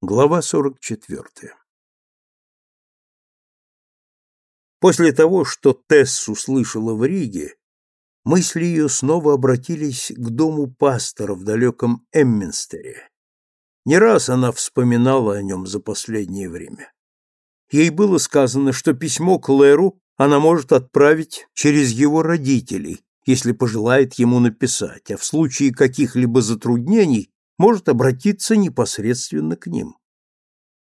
Глава 44. После того, что Тесс услышала в Риге, мысли ее снова обратились к дому пастора в далеком Эмминстере. Не раз она вспоминала о нем за последнее время. Ей было сказано, что письмо Клэру она может отправить через его родителей, если пожелает ему написать, а в случае каких-либо затруднений может обратиться непосредственно к ним.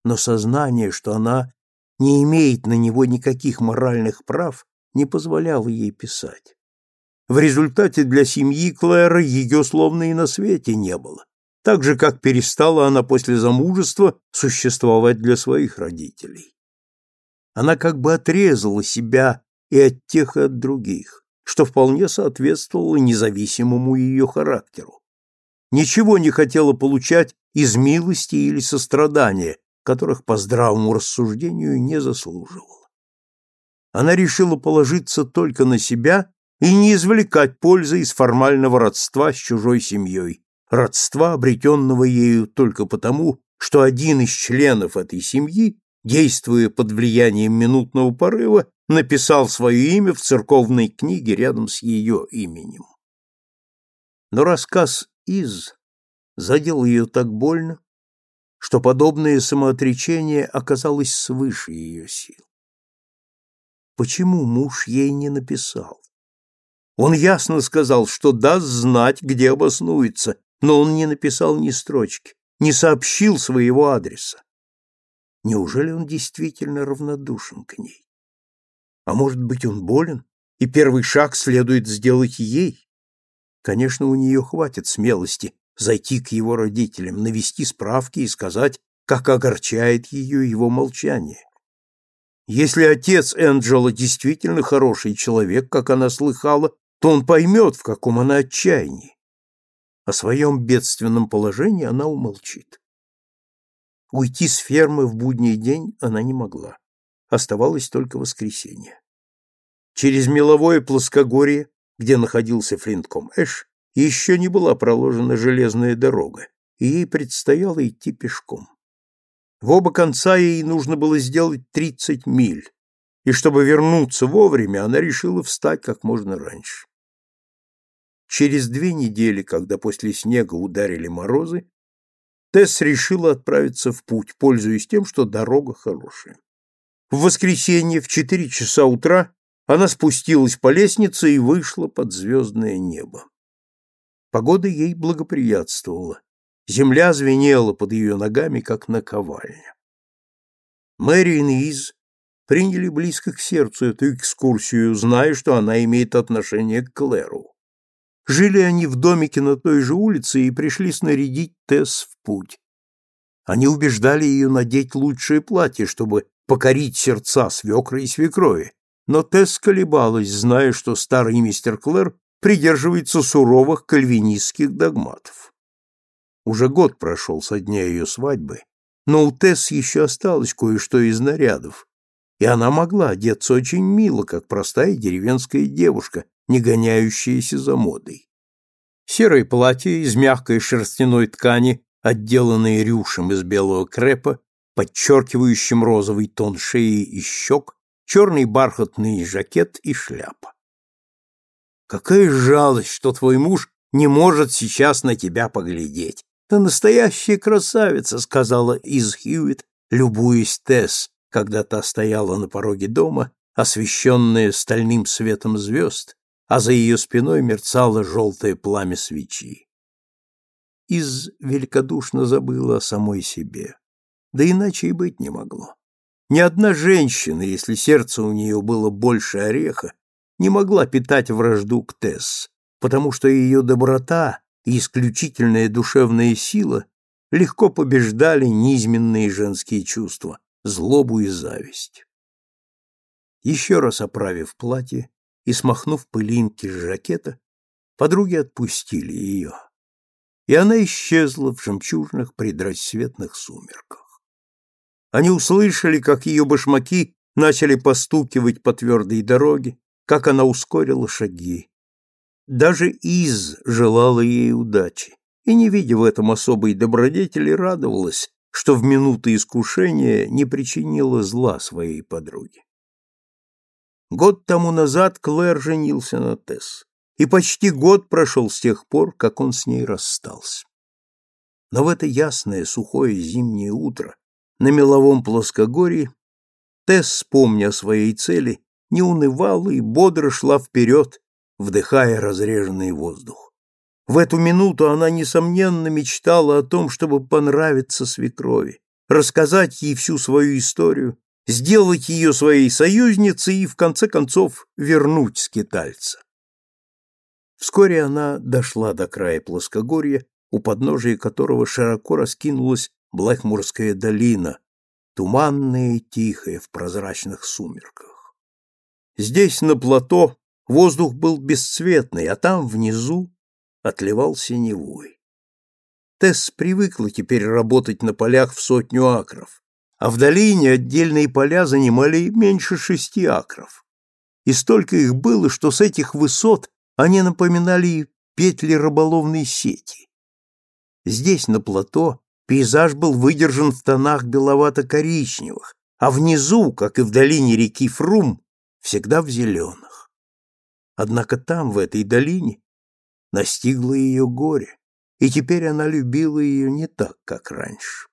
Но сознание, что она не имеет на него никаких моральных прав, не позволяло ей писать. В результате для семьи Клэра ее словно и на свете не было, так же, как перестала она после замужества существовать для своих родителей. Она как бы отрезала себя и от тех, и от других, что вполне соответствовало независимому ее характеру ничего не хотела получать из милости или сострадания, которых по здравому рассуждению не заслуживала. Она решила положиться только на себя и не извлекать пользы из формального родства с чужой семьей, родства, обретенного ею только потому, что один из членов этой семьи, действуя под влиянием минутного порыва, написал свое имя в церковной книге рядом с ее именем. Но рассказ из задел ее так больно, что подобное самоотречение оказалось свыше ее сил. Почему муж ей не написал? Он ясно сказал, что даст знать, где обоснуется, но он не написал ни строчки, не сообщил своего адреса. Неужели он действительно равнодушен к ней? А может быть, он болен, и первый шаг следует сделать ей? Конечно, у нее хватит смелости зайти к его родителям, навести справки и сказать, как огорчает ее его молчание. Если отец Энджела действительно хороший человек, как она слыхала, то он поймет, в каком она отчаянии. О своем бедственном положении она умолчит. Уйти с фермы в будний день она не могла. Оставалось только воскресенье. Через меловое плоскогорье где находился Флинтком Эш, еще не была проложена железная дорога, и ей предстояло идти пешком. В оба конца ей нужно было сделать 30 миль, и чтобы вернуться вовремя, она решила встать как можно раньше. Через две недели, когда после снега ударили морозы, Тесс решила отправиться в путь, пользуясь тем, что дорога хорошая. В воскресенье в четыре часа утра она спустилась по лестнице и вышла под звездное небо. Погода ей благоприятствовала. Земля звенела под ее ногами, как наковальня. Мэри и Из приняли близко к сердцу эту экскурсию, зная, что она имеет отношение к Клэру. Жили они в домике на той же улице и пришли снарядить Тесс в путь. Они убеждали ее надеть лучшее платье, чтобы покорить сердца свекры и свекрови, но Тесс колебалась, зная, что старый мистер Клэр придерживается суровых кальвинистских догматов. Уже год прошел со дня ее свадьбы, но у Тесс еще осталось кое-что из нарядов, и она могла одеться очень мило, как простая деревенская девушка, не гоняющаяся за модой. Серое платье из мягкой шерстяной ткани, отделанное рюшем из белого крепа, подчеркивающим розовый тон шеи и щек, черный бархатный жакет и шляпа. Какая жалость, что твой муж не может сейчас на тебя поглядеть. Ты настоящая красавица, сказала из Хьюит, любуясь Тесс, когда та стояла на пороге дома, освещенная стальным светом звезд, а за ее спиной мерцало желтое пламя свечи. Из великодушно забыла о самой себе, да иначе и быть не могло. Ни одна женщина, если сердце у нее было больше ореха, не могла питать вражду к Тесс, потому что ее доброта и исключительная душевная сила легко побеждали низменные женские чувства, злобу и зависть. Еще раз оправив платье и смахнув пылинки с жакета, подруги отпустили ее, и она исчезла в жемчужных предрассветных сумерках. Они услышали, как ее башмаки начали постукивать по твердой дороге, как она ускорила шаги. Даже Из желала ей удачи, и, не видя в этом особой добродетели, радовалась, что в минуты искушения не причинила зла своей подруге. Год тому назад Клэр женился на Тесс, и почти год прошел с тех пор, как он с ней расстался. Но в это ясное сухое зимнее утро на меловом плоскогорье Тесс, помня о своей цели, не унывала и бодро шла вперед, вдыхая разреженный воздух. В эту минуту она, несомненно, мечтала о том, чтобы понравиться свекрови, рассказать ей всю свою историю, сделать ее своей союзницей и, в конце концов, вернуть скитальца. Вскоре она дошла до края плоскогорья, у подножия которого широко раскинулась Блэкмурская долина, туманная и тихая в прозрачных сумерках. Здесь, на плато, воздух был бесцветный, а там, внизу, отливал синевой. Тесс привыкла теперь работать на полях в сотню акров, а в долине отдельные поля занимали меньше шести акров. И столько их было, что с этих высот они напоминали петли рыболовной сети. Здесь, на плато, пейзаж был выдержан в тонах беловато-коричневых, а внизу, как и в долине реки Фрум, всегда в зеленых. Однако там, в этой долине, настигло ее горе, и теперь она любила ее не так, как раньше.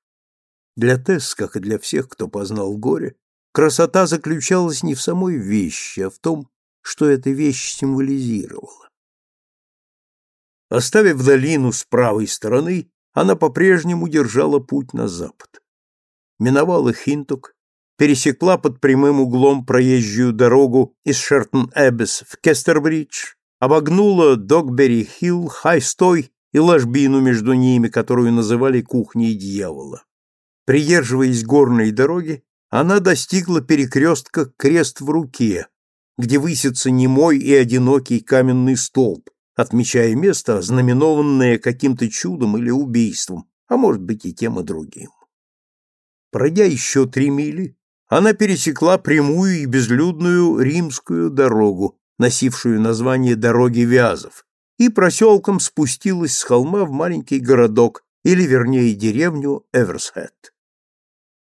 Для Тесс, как и для всех, кто познал горе, красота заключалась не в самой вещи, а в том, что эта вещь символизировала. Оставив долину с правой стороны, она по-прежнему держала путь на запад. Миновала Хинтук, пересекла под прямым углом проезжую дорогу из Шертон-Эббес в Кестербридж, обогнула Догбери-Хилл, Хайстой и ложбину между ними, которую называли кухней дьявола. Придерживаясь горной дороги, она достигла перекрестка крест в руке, где высится немой и одинокий каменный столб, отмечая место, знаменованное каким-то чудом или убийством, а может быть и тем и другим. Пройдя еще три мили, она пересекла прямую и безлюдную римскую дорогу, носившую название дороги Вязов, и проселком спустилась с холма в маленький городок, или, вернее, деревню Эверсхэт.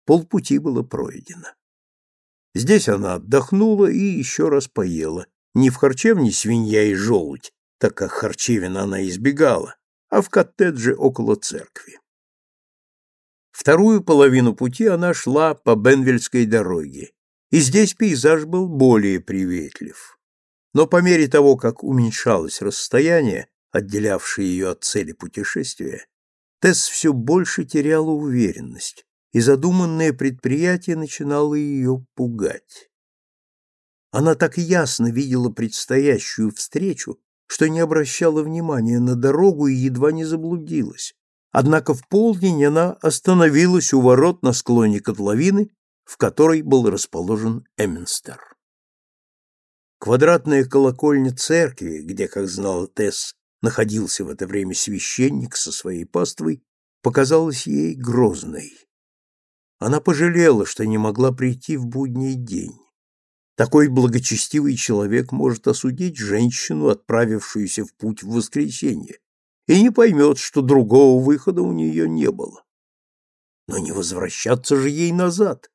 Полпути было пройдено. Здесь она отдохнула и еще раз поела. Не в харчевне свинья и желудь, так как харчевина она избегала, а в коттедже около церкви. Вторую половину пути она шла по Бенвельской дороге, и здесь пейзаж был более приветлив. Но по мере того, как уменьшалось расстояние, отделявшее ее от цели путешествия, Тесс все больше теряла уверенность, и задуманное предприятие начинало ее пугать. Она так ясно видела предстоящую встречу, что не обращала внимания на дорогу и едва не заблудилась. Однако в полдень она остановилась у ворот на склоне котловины, в которой был расположен Эминстер. Квадратная колокольня церкви, где, как знала Тесс, находился в это время священник со своей паствой, показалась ей грозной. Она пожалела, что не могла прийти в будний день. Такой благочестивый человек может осудить женщину, отправившуюся в путь в воскресенье, и не поймет, что другого выхода у нее не было. Но не возвращаться же ей назад.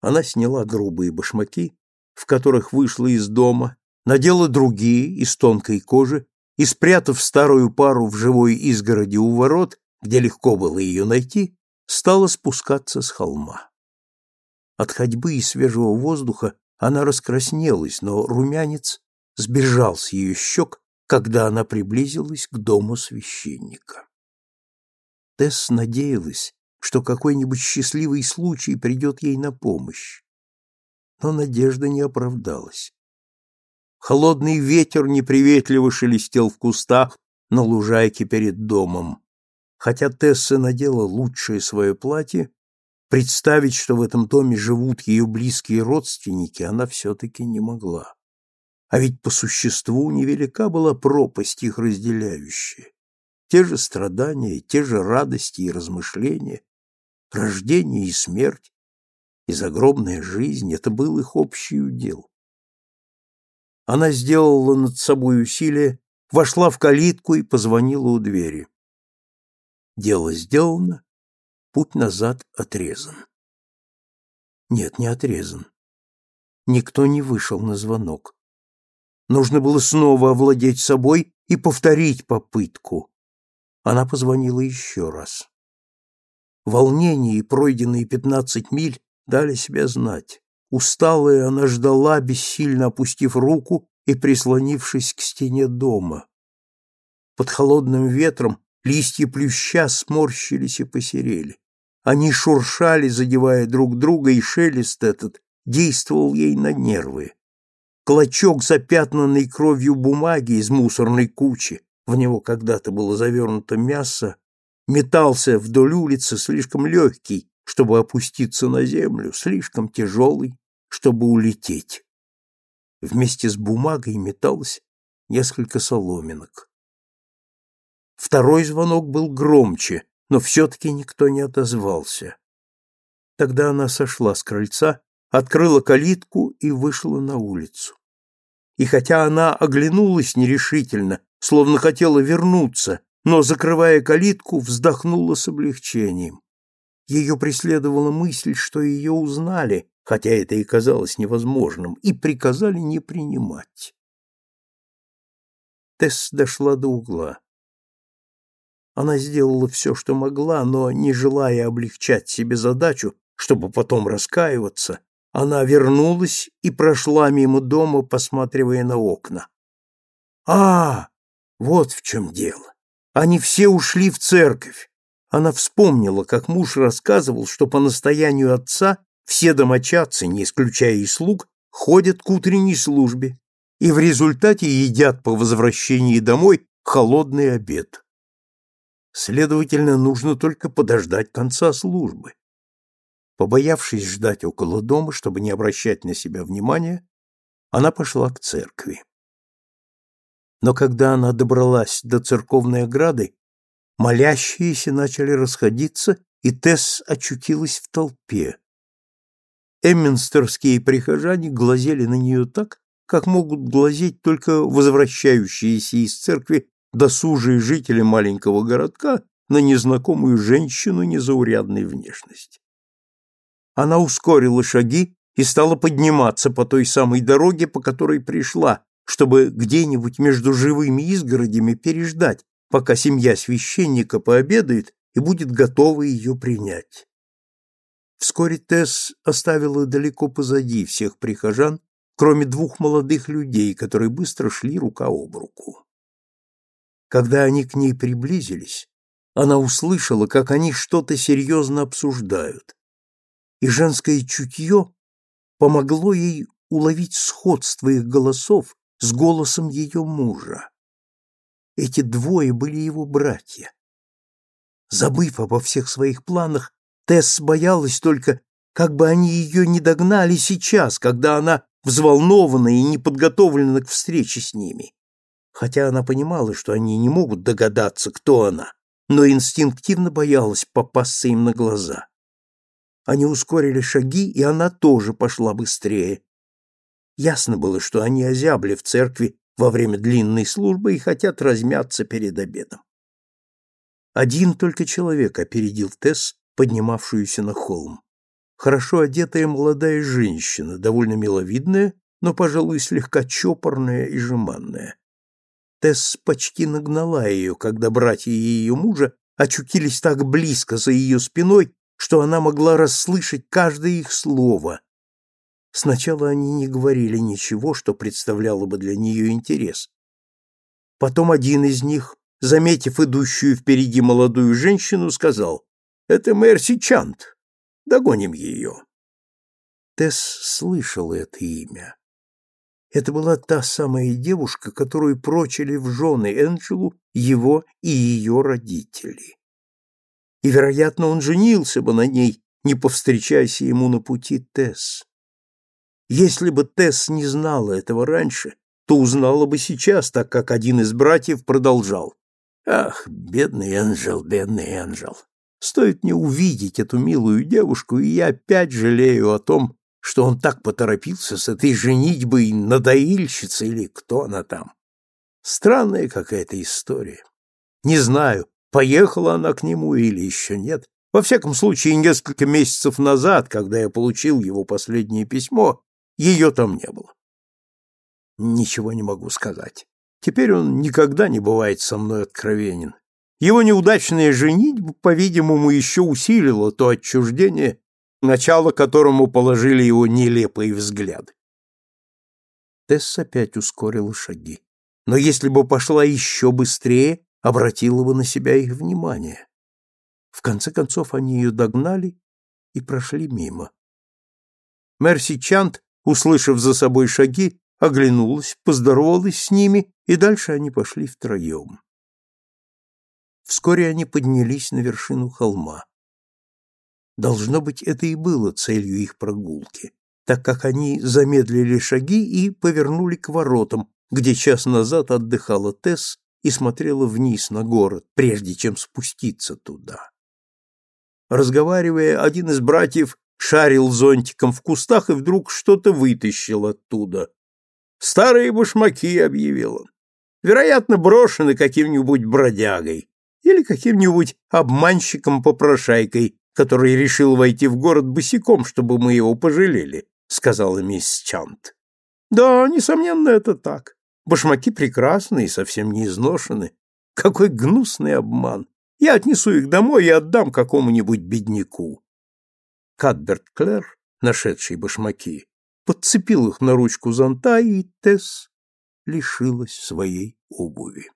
Она сняла грубые башмаки, в которых вышла из дома, надела другие из тонкой кожи и, спрятав старую пару в живой изгороди у ворот, где легко было ее найти, стала спускаться с холма. От ходьбы и свежего воздуха она раскраснелась, но румянец сбежал с ее щек, когда она приблизилась к дому священника. Тесс надеялась, что какой-нибудь счастливый случай придет ей на помощь. Но надежда не оправдалась. Холодный ветер неприветливо шелестел в кустах на лужайке перед домом. Хотя Тесса надела лучшее свое платье, представить, что в этом доме живут ее близкие родственники, она все-таки не могла. А ведь по существу невелика была пропасть их разделяющая. Те же страдания, те же радости и размышления, рождение и смерть, и загробная жизнь — это был их общий удел. Она сделала над собой усилие, вошла в калитку и позвонила у двери. Дело сделано, Путь назад отрезан. Нет, не отрезан. Никто не вышел на звонок. Нужно было снова овладеть собой и повторить попытку. Она позвонила еще раз. Волнение и пройденные пятнадцать миль дали себя знать. Усталая, она ждала, бессильно опустив руку и прислонившись к стене дома. Под холодным ветром листья плюща сморщились и посерели. Они шуршали, задевая друг друга, и шелест этот действовал ей на нервы. Клочок запятнанной кровью бумаги из мусорной кучи, в него когда-то было завернуто мясо, метался вдоль улицы слишком легкий, чтобы опуститься на землю, слишком тяжелый, чтобы улететь. Вместе с бумагой металось несколько соломинок. Второй звонок был громче, но все-таки никто не отозвался. Тогда она сошла с крыльца, открыла калитку и вышла на улицу. И хотя она оглянулась нерешительно, словно хотела вернуться, но, закрывая калитку, вздохнула с облегчением. Ее преследовала мысль, что ее узнали, хотя это и казалось невозможным, и приказали не принимать. Тесс дошла до угла. Она сделала все, что могла, но, не желая облегчать себе задачу, чтобы потом раскаиваться, она вернулась и прошла мимо дома, посматривая на окна. «А, вот в чем дело. Они все ушли в церковь. Она вспомнила, как муж рассказывал, что по настоянию отца все домочадцы, не исключая и слуг, ходят к утренней службе и в результате едят по возвращении домой холодный обед. Следовательно, нужно только подождать конца службы. Побоявшись ждать около дома, чтобы не обращать на себя внимания, она пошла к церкви. Но когда она добралась до церковной ограды, Молящиеся начали расходиться, и Тесс очутилась в толпе. Эмминстерские прихожане глазели на нее так, как могут глазеть только возвращающиеся из церкви досужие жители маленького городка на незнакомую женщину незаурядной внешности. Она ускорила шаги и стала подниматься по той самой дороге, по которой пришла, чтобы где-нибудь между живыми изгородями переждать, пока семья священника пообедает и будет готова ее принять. Вскоре Тесс оставила далеко позади всех прихожан, кроме двух молодых людей, которые быстро шли рука об руку. Когда они к ней приблизились, она услышала, как они что-то серьезно обсуждают, и женское чутье помогло ей уловить сходство их голосов с голосом ее мужа. Эти двое были его братья. Забыв обо всех своих планах, Тесс боялась только, как бы они ее не догнали сейчас, когда она взволнована и не подготовлена к встрече с ними. Хотя она понимала, что они не могут догадаться, кто она, но инстинктивно боялась попасться им на глаза. Они ускорили шаги, и она тоже пошла быстрее. Ясно было, что они озябли в церкви во время длинной службы и хотят размяться перед обедом. Один только человек опередил Тесс, поднимавшуюся на холм. Хорошо одетая молодая женщина, довольно миловидная, но, пожалуй, слегка чопорная и жеманная. Тесс почти нагнала ее, когда братья ее мужа очутились так близко за ее спиной, что она могла расслышать каждое их слово, Сначала они не говорили ничего, что представляло бы для нее интерес. Потом один из них, заметив идущую впереди молодую женщину, сказал, «Это Мерси Чант. Догоним ее». Тесс слышал это имя. Это была та самая девушка, которую прочили в жены Энджелу его и ее родители. И, вероятно, он женился бы на ней, не повстречайся ему на пути Тесс. Если бы Тесс не знала этого раньше, то узнала бы сейчас, так как один из братьев продолжал. «Ах, бедный Энджел, бедный Энджел! Стоит мне увидеть эту милую девушку, и я опять жалею о том, что он так поторопился с этой женитьбой на доильщице или кто она там. Странная какая-то история. Не знаю, поехала она к нему или еще нет, Во всяком случае, несколько месяцев назад, когда я получил его последнее письмо, ее там не было. Ничего не могу сказать. Теперь он никогда не бывает со мной откровенен. Его неудачная женитьба, по-видимому, еще усилила то отчуждение, начало которому положили его нелепые взгляды. Тесс опять ускорила шаги. Но если бы пошла еще быстрее, обратила бы на себя их внимание. В конце концов они ее догнали и прошли мимо. Мерси Чант, услышав за собой шаги, оглянулась, поздоровалась с ними, и дальше они пошли втроем. Вскоре они поднялись на вершину холма. Должно быть, это и было целью их прогулки, так как они замедлили шаги и повернули к воротам, где час назад отдыхала Тесс и смотрела вниз на город, прежде чем спуститься туда. Разговаривая, один из братьев шарил зонтиком в кустах и вдруг что-то вытащил оттуда. «Старые башмаки», — объявил он. «Вероятно, брошены каким-нибудь бродягой или каким-нибудь обманщиком-попрошайкой, который решил войти в город босиком, чтобы мы его пожалели», — сказала мисс Чант. «Да, несомненно, это так. Башмаки прекрасные совсем не изношены. Какой гнусный обман! Я отнесу их домой и отдам какому-нибудь бедняку». Кадберт Клэр, нашедший башмаки, подцепил их на ручку зонта, и Тесс лишилась своей обуви.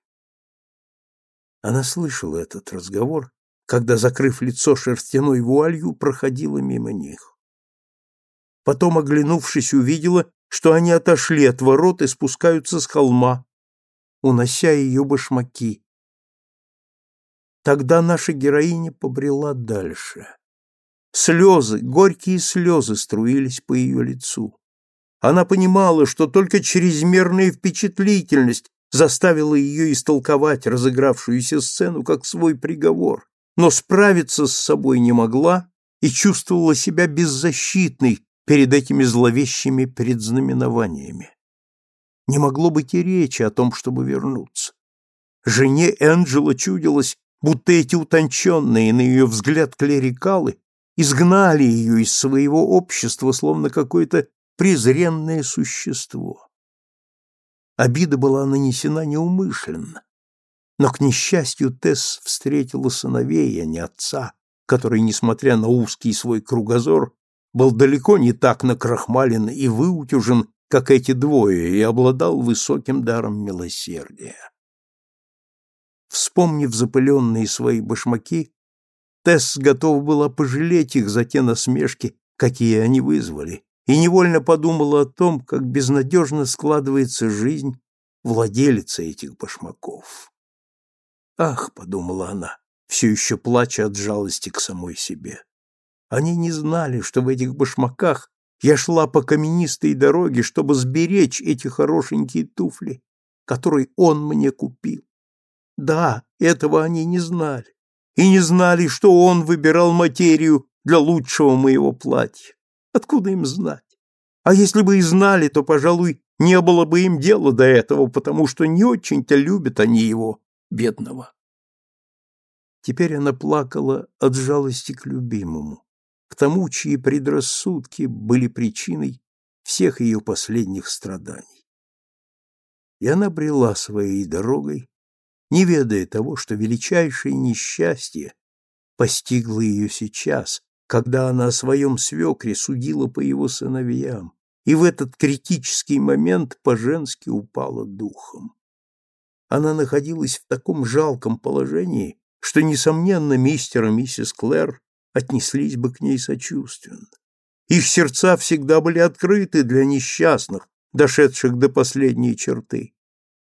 Она слышала этот разговор, когда, закрыв лицо шерстяной вуалью, проходила мимо них. Потом, оглянувшись, увидела, что они отошли от ворот и спускаются с холма, унося ее башмаки. Тогда наша героиня побрела дальше. Слезы, горькие слезы струились по ее лицу. Она понимала, что только чрезмерная впечатлительность заставила ее истолковать разыгравшуюся сцену как свой приговор, но справиться с собой не могла и чувствовала себя беззащитной перед этими зловещими предзнаменованиями. Не могло быть и речи о том, чтобы вернуться. Жене Энджела чудилось, будто эти утонченные, на ее взгляд, клерикалы изгнали ее из своего общества, словно какое-то презренное существо. Обида была нанесена неумышленно, но, к несчастью, Тесс встретила сыновей, а не отца, который, несмотря на узкий свой кругозор, был далеко не так накрахмален и выутюжен, как эти двое, и обладал высоким даром милосердия. Вспомнив запыленные свои башмаки, Тесс готова была пожалеть их за те насмешки, какие они вызвали, и невольно подумала о том, как безнадежно складывается жизнь владелицы этих башмаков. «Ах», — подумала она, все еще плача от жалости к самой себе, — «они не знали, что в этих башмаках я шла по каменистой дороге, чтобы сберечь эти хорошенькие туфли, которые он мне купил. Да, этого они не знали, и не знали, что он выбирал материю для лучшего моего платья. Откуда им знать? А если бы и знали, то, пожалуй, не было бы им дела до этого, потому что не очень-то любят они его, бедного. Теперь она плакала от жалости к любимому, к тому, чьи предрассудки были причиной всех ее последних страданий. И она брела своей дорогой, не ведая того, что величайшее несчастье постигло ее сейчас, когда она о своем свекре судила по его сыновьям, и в этот критический момент по-женски упала духом. Она находилась в таком жалком положении, что, несомненно, мистер и миссис Клэр отнеслись бы к ней сочувственно. Их сердца всегда были открыты для несчастных, дошедших до последней черты,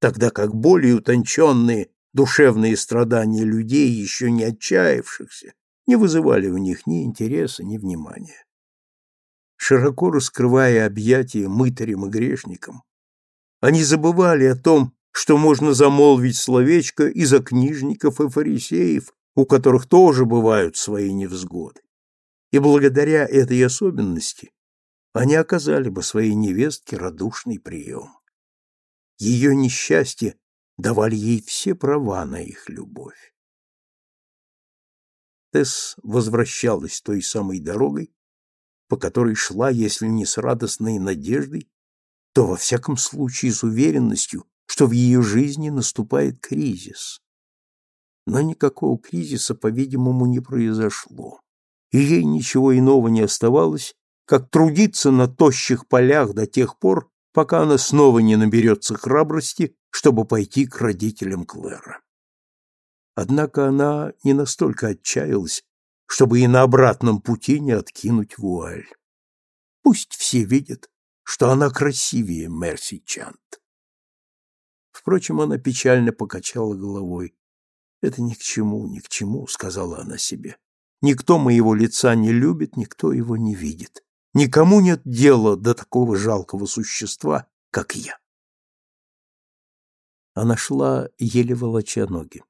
тогда как более утонченные душевные страдания людей, еще не отчаявшихся, не вызывали у них ни интереса, ни внимания. Широко раскрывая объятия мытарям и грешникам, они забывали о том, что можно замолвить словечко и за книжников и фарисеев, у которых тоже бывают свои невзгоды. И благодаря этой особенности они оказали бы своей невестке радушный прием. Ее несчастье давали ей все права на их любовь. Тесс возвращалась той самой дорогой, по которой шла, если не с радостной надеждой, то во всяком случае с уверенностью, что в ее жизни наступает кризис. Но никакого кризиса, по-видимому, не произошло, и ей ничего иного не оставалось, как трудиться на тощих полях до тех пор, пока она снова не наберется храбрости, чтобы пойти к родителям Клэра. Однако она не настолько отчаялась, чтобы и на обратном пути не откинуть вуаль. Пусть все видят, что она красивее Мерси Чант. Впрочем, она печально покачала головой. «Это ни к чему, ни к чему», — сказала она себе. «Никто моего лица не любит, никто его не видит. Никому нет дела до такого жалкого существа, как я». Она шла, еле волоча ноги.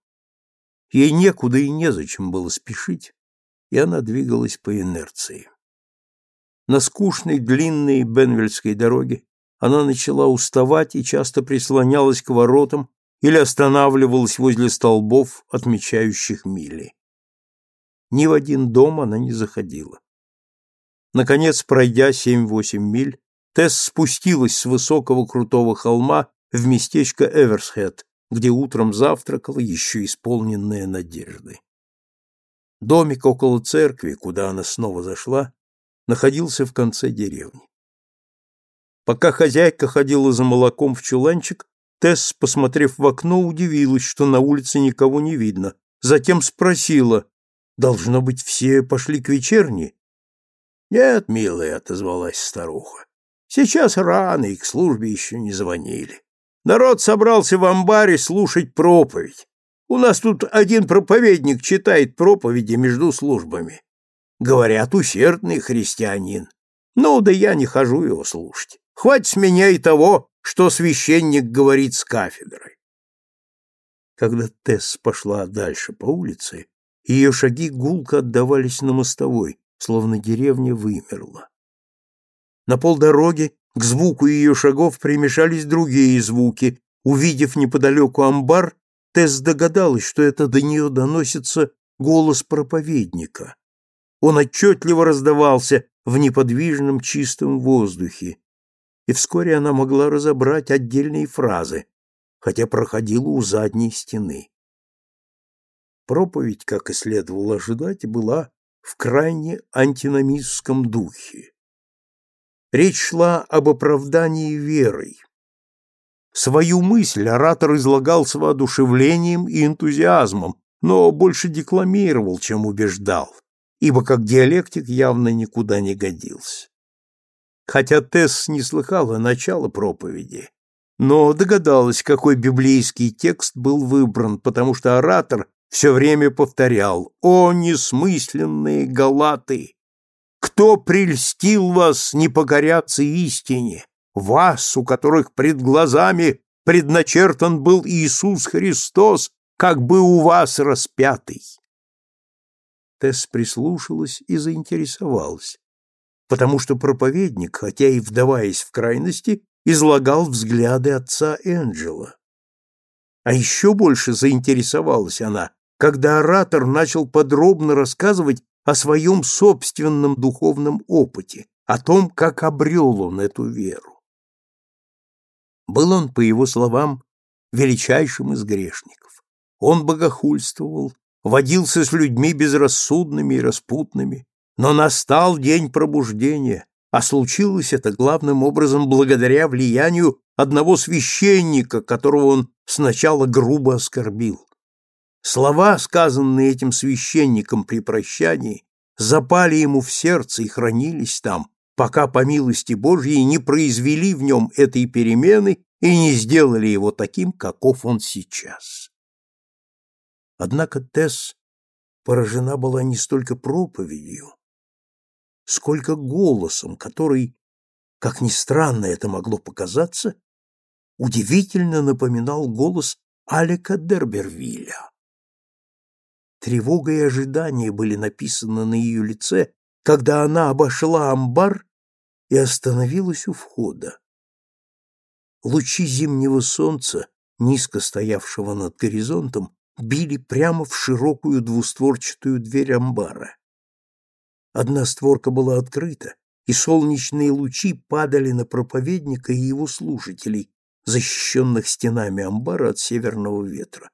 Ей некуда и незачем было спешить, и она двигалась по инерции. На скучной длинной Бенвельской дороге она начала уставать и часто прислонялась к воротам или останавливалась возле столбов, отмечающих мили. Ни в один дом она не заходила. Наконец, пройдя семь-восемь миль, Тесс спустилась с высокого крутого холма в местечко Эверсхед, где утром завтракала, еще исполненная надежды. Домик около церкви, куда она снова зашла, находился в конце деревни. Пока хозяйка ходила за молоком в чуланчик, Тесс, посмотрев в окно, удивилась, что на улице никого не видно. Затем спросила, «Должно быть, все пошли к вечерне?» «Нет, милая», — отозвалась старуха, «сейчас рано, и к службе еще не звонили. Народ собрался в амбаре слушать проповедь. У нас тут один проповедник читает проповеди между службами. Говорят, усердный христианин. Ну, да я не хожу его слушать. Хватит с меня и того, что священник говорит с кафедрой. Когда Тесс пошла дальше по улице, ее шаги гулко отдавались на мостовой, словно деревня вымерла. На полдороги к звуку ее шагов примешались другие звуки. Увидев неподалеку амбар, Тесс догадалась, что это до нее доносится голос проповедника. Он отчетливо раздавался в неподвижном чистом воздухе, и вскоре она могла разобрать отдельные фразы, хотя проходила у задней стены. Проповедь, как и следовало ожидать, была в крайне антиномистском духе. Речь шла об оправдании верой. Свою мысль оратор излагал с воодушевлением и энтузиазмом, но больше декламировал, чем убеждал, ибо как диалектик явно никуда не годился. Хотя Тесс не слыхала начала проповеди, но догадалась, какой библейский текст был выбран, потому что оратор все время повторял «О, несмысленные галаты! Кто прельстил вас не покоряться истине? Вас, у которых пред глазами предначертан был Иисус Христос, как бы у вас распятый. Тесс прислушалась и заинтересовалась, потому что проповедник, хотя и вдаваясь в крайности, излагал взгляды отца Энджела. А еще больше заинтересовалась она, когда оратор начал подробно рассказывать о своем собственном духовном опыте, о том, как обрел он эту веру. Был он, по его словам, величайшим из грешников. Он богохульствовал, водился с людьми безрассудными и распутными, но настал день пробуждения, а случилось это главным образом благодаря влиянию одного священника, которого он сначала грубо оскорбил. Слова, сказанные этим священником при прощании, запали ему в сердце и хранились там, пока, по милости Божьей, не произвели в нем этой перемены и не сделали его таким, каков он сейчас. Однако Тесс поражена была не столько проповедью, сколько голосом, который, как ни странно это могло показаться, удивительно напоминал голос Алека Дербервилля. Тревога и ожидание были написаны на ее лице, когда она обошла амбар и остановилась у входа. Лучи зимнего солнца, низко стоявшего над горизонтом, били прямо в широкую двустворчатую дверь амбара. Одна створка была открыта, и солнечные лучи падали на проповедника и его слушателей, защищенных стенами амбара от северного ветра.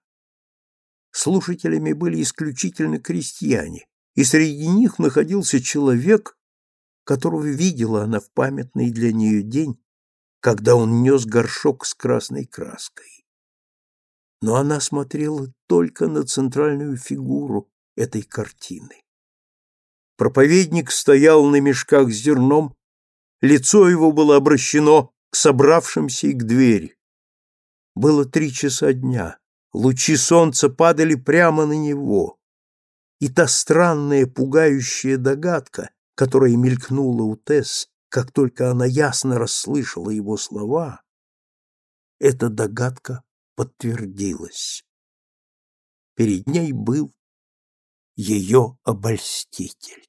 Слушателями были исключительно крестьяне, и среди них находился человек, которого видела она в памятный для нее день, когда он нес горшок с красной краской. Но она смотрела только на центральную фигуру этой картины. Проповедник стоял на мешках с зерном, лицо его было обращено к собравшимся и к двери. Было три часа дня, лучи солнца падали прямо на него, и та странная пугающая догадка, которая мелькнула у Тесс, как только она ясно расслышала его слова, эта догадка подтвердилась. Перед ней был ее обольститель.